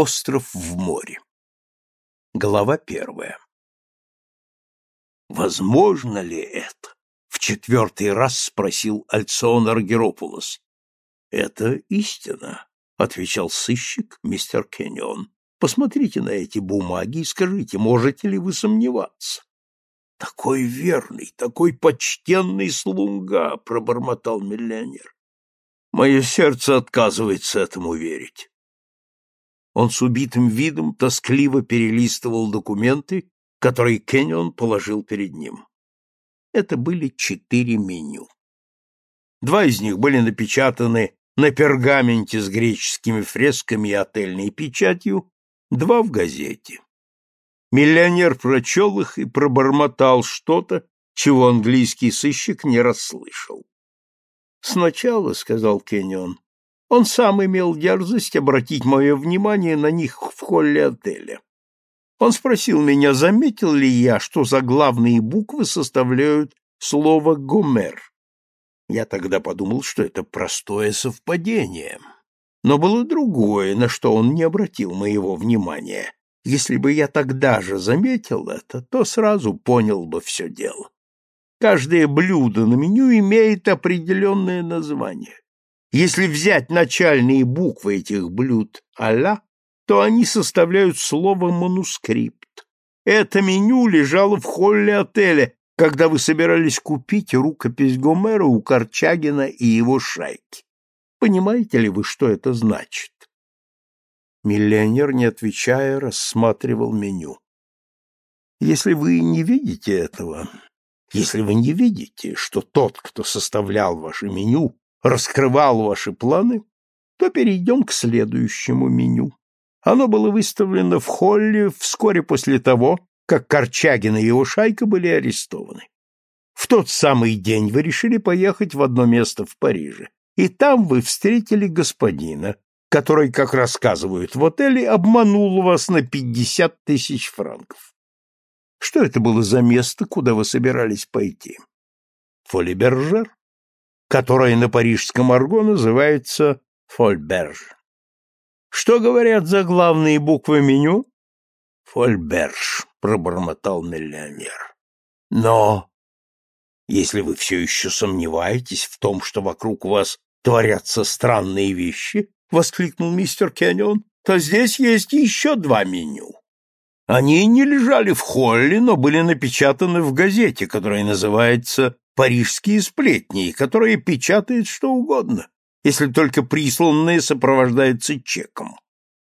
Остров в море. Глава первая. Возможно ли это? В четвертый раз спросил Альцион Аргеропулос. Это истина, отвечал сыщик мистер Кеннион. Посмотрите на эти бумаги и скажите, можете ли вы сомневаться? Такой верный, такой почтенный слуга, пробормотал миллионер. Мое сердце отказывается этому верить. Он с убитым видом тоскливо перелистывал документы, которые Кеннион положил перед ним. Это были четыре меню. Два из них были напечатаны на пергаменте с греческими фресками и отельной печатью, два в газете. Миллионер прочел их и пробормотал что-то, чего английский сыщик не расслышал. «Сначала, — сказал Кеннион, он сам имел дерзость обратить мое внимание на них в холле отеля. Он спросил меня, заметил ли я, что заглавные буквы составляют слово «Гомер». Я тогда подумал, что это простое совпадение. Но было другое, на что он не обратил моего внимания. Если бы я тогда же заметил это, то сразу понял бы все дело. Каждое блюдо на меню имеет определенное название. Если взять начальные буквы этих блюд «Аля», то они составляют слово «манускрипт». Это меню лежало в холле отеля, когда вы собирались купить рукопись Гомера у Корчагина и его шайки. Понимаете ли вы, что это значит? Миллионер, не отвечая, рассматривал меню. Если вы не видите этого, если вы не видите, что тот, кто составлял ваше меню, раскрывал ваши планы, то перейдем к следующему меню. Оно было выставлено в холле вскоре после того, как Корчагин и его шайка были арестованы. В тот самый день вы решили поехать в одно место в Париже, и там вы встретили господина, который, как рассказывают в отеле, обманул вас на пятьдесят тысяч франков. Что это было за место, куда вы собирались пойти? Фолибержер? Которое на парижском арго называется фольберж. Что говорят за главные буквы меню? Фольберж, пробормотал миллионер. Но если вы все еще сомневаетесь в том, что вокруг вас творятся странные вещи, воскликнул мистер Кеннион, то здесь есть еще два меню. Они не лежали в холле, но были напечатаны в газете, которая называется парижские сплетни, которые печатают что угодно, если только присланное сопровождается чеком.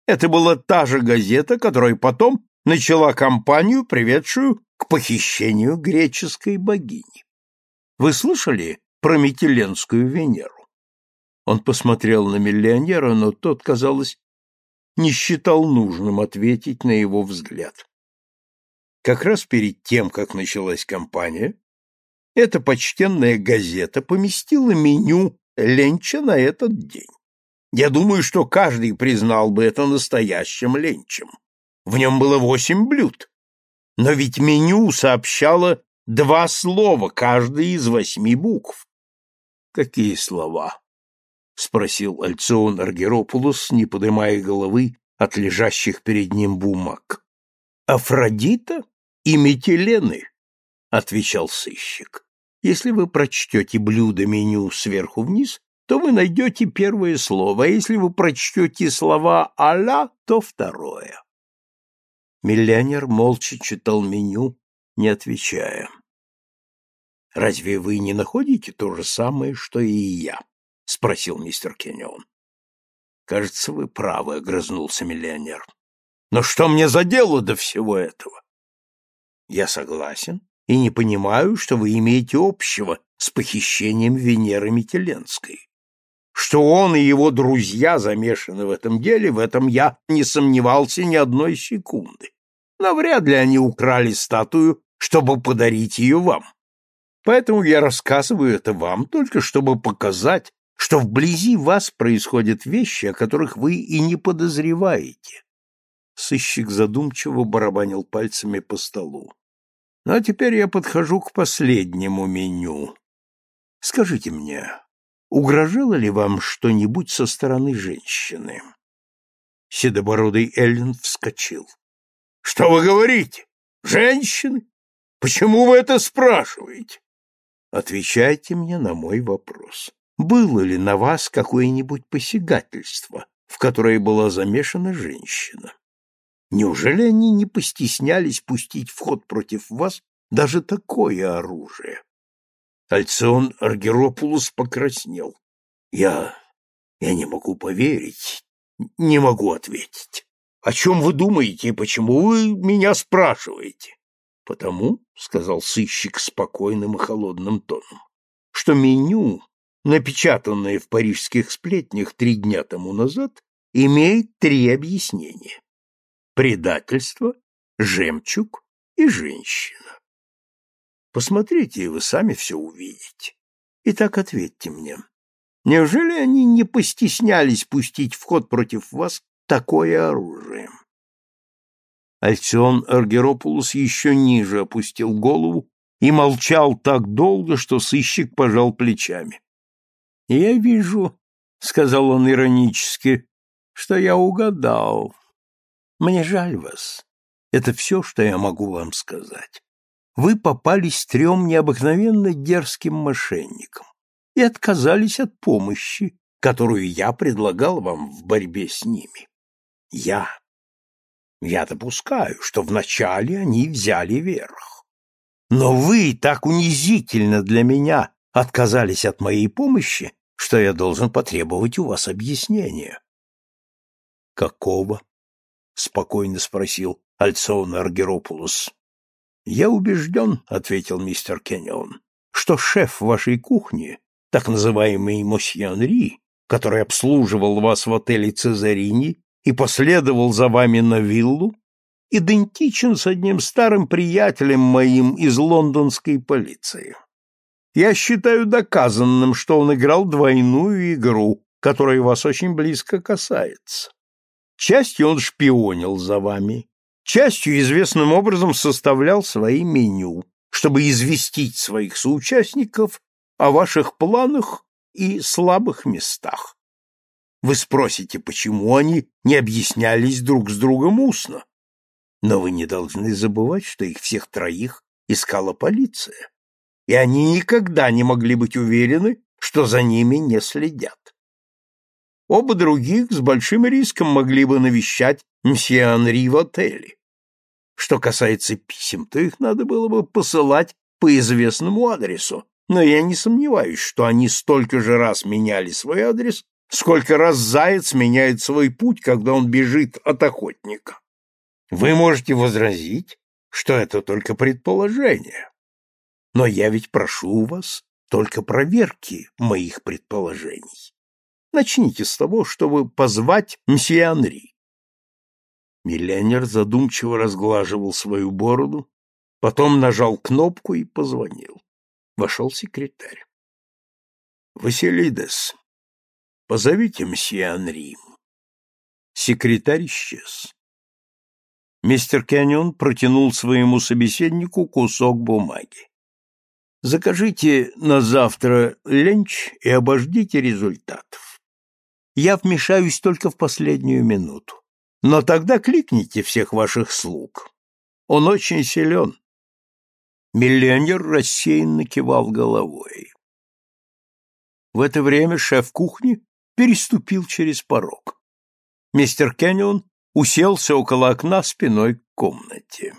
Это была та же газета, которая потом начала кампанию, приведшую к похищению греческой богини. Вы слышали про Метеленскую Венеру? Он посмотрел на миллионера, но тот, казалось, не считал нужным ответить на его взгляд. Как раз перед тем, как началась кампания, эта почтенная газета поместила меню ленча на этот день. Я думаю, что каждый признал бы это настоящим ленчем. В нем было восемь блюд. Но ведь меню сообщало два слова, каждый из восьми букв. Какие слова? спросил Альцион Аргеропулос, не поднимая головы от лежащих перед ним бумаг. Афродита и Метелены, отвечал сыщик. Если вы прочтете блюдо-меню сверху вниз, то вы найдете первое слово, а если вы прочтете слова «аля», то второе. Миллионер молча читал меню, не отвечая. «Разве вы не находите то же самое, что и я?» — спросил мистер Кеннион. «Кажется, вы правы», — огрызнулся миллионер. «Но что мне за дело до всего этого?» «Я согласен, и не понимаю, что вы имеете общего с похищением Венеры Метеленской. Что он и его друзья замешаны в этом деле, в этом я не сомневался ни одной секунды. Но вряд ли они украли статую, чтобы подарить ее вам. Поэтому я рассказываю это вам, только чтобы показать, что вблизи вас происходят вещи, о которых вы и не подозреваете. Сыщик задумчиво барабанил пальцами по столу. Ну, а теперь я подхожу к последнему меню. Скажите мне, угрожало ли вам что-нибудь со стороны женщины? Седобородый Эллен вскочил. — Что вы говорите? Женщины? Почему вы это спрашиваете? Отвечайте мне на мой вопрос. Было ли на вас какое-нибудь посягательство, в которое была замешана женщина? Неужели они не постеснялись пустить в ход против вас даже такое оружие? Альцион Аргеропулус покраснел. Я... я не могу поверить, не могу ответить. О чем вы думаете и почему вы меня спрашиваете? Потому, — сказал сыщик спокойным и холодным тоном, — что меню, напечатанное в парижских сплетнях три дня тому назад, имеет три объяснения. Предательство, жемчуг и женщина. Посмотрите, и вы сами все увидите. Итак, ответьте мне, неужели они не постеснялись пустить в ход против вас такое оружие? Альцион Аргеропулус еще ниже опустил голову и молчал так долго, что сыщик пожал плечами. — Я вижу, — сказал он иронически, — что я угадал. Мне жаль вас. Это все, что я могу вам сказать. Вы попались трем необыкновенно дерзким мошенникам и отказались от помощи, которую я предлагал вам в борьбе с ними. Я я допускаю, что вначале они взяли верх. Но вы так унизительно для меня отказались от моей помощи, что я должен потребовать у вас объяснения. Какого? Спокойно спросил Альцион Аргеропулос. Я убежден, ответил мистер Кеннион, что шеф вашей кухни, так называемый мосье Анри, который обслуживал вас в отеле Цезарини, и последовал за вами на виллу, идентичен с одним старым приятелем моим из лондонской полиции. Я считаю доказанным, что он играл двойную игру, которая вас очень близко касается. Частью он шпионил за вами, частью известным образом составлял свои меню, чтобы известить своих соучастников о ваших планах и слабых местах. Вы спросите, почему они не объяснялись друг с другом устно? Но вы не должны забывать, что их всех троих искала полиция, и они никогда не могли быть уверены, что за ними не следят. Оба других с большим риском могли бы навещать мсье Анри в отеле. Что касается писем, то их надо было бы посылать по известному адресу, но я не сомневаюсь, что они столько же раз меняли свой адрес, Сколько раз заяц меняет свой путь, когда он бежит от охотника? Вы можете возразить, что это только предположение. Но я ведь прошу у вас только проверки моих предположений. Начните с того, чтобы позвать мсье Анри. Миллионер задумчиво разглаживал свою бороду, потом нажал кнопку и позвонил. Вошел секретарь. «Василидес, Позовите мсье Анри. Секретарь исчез. Мистер Кеннион протянул своему собеседнику кусок бумаги. Закажите на завтра ленч и обождите результатов. Я вмешаюсь только в последнюю минуту. Но тогда кликните всех ваших слуг. Он очень силен. Миллионер рассеянно кивал головой. В это время шеф кухни переступил через порог. Мистер Кеннион уселся около окна спиной к комнате.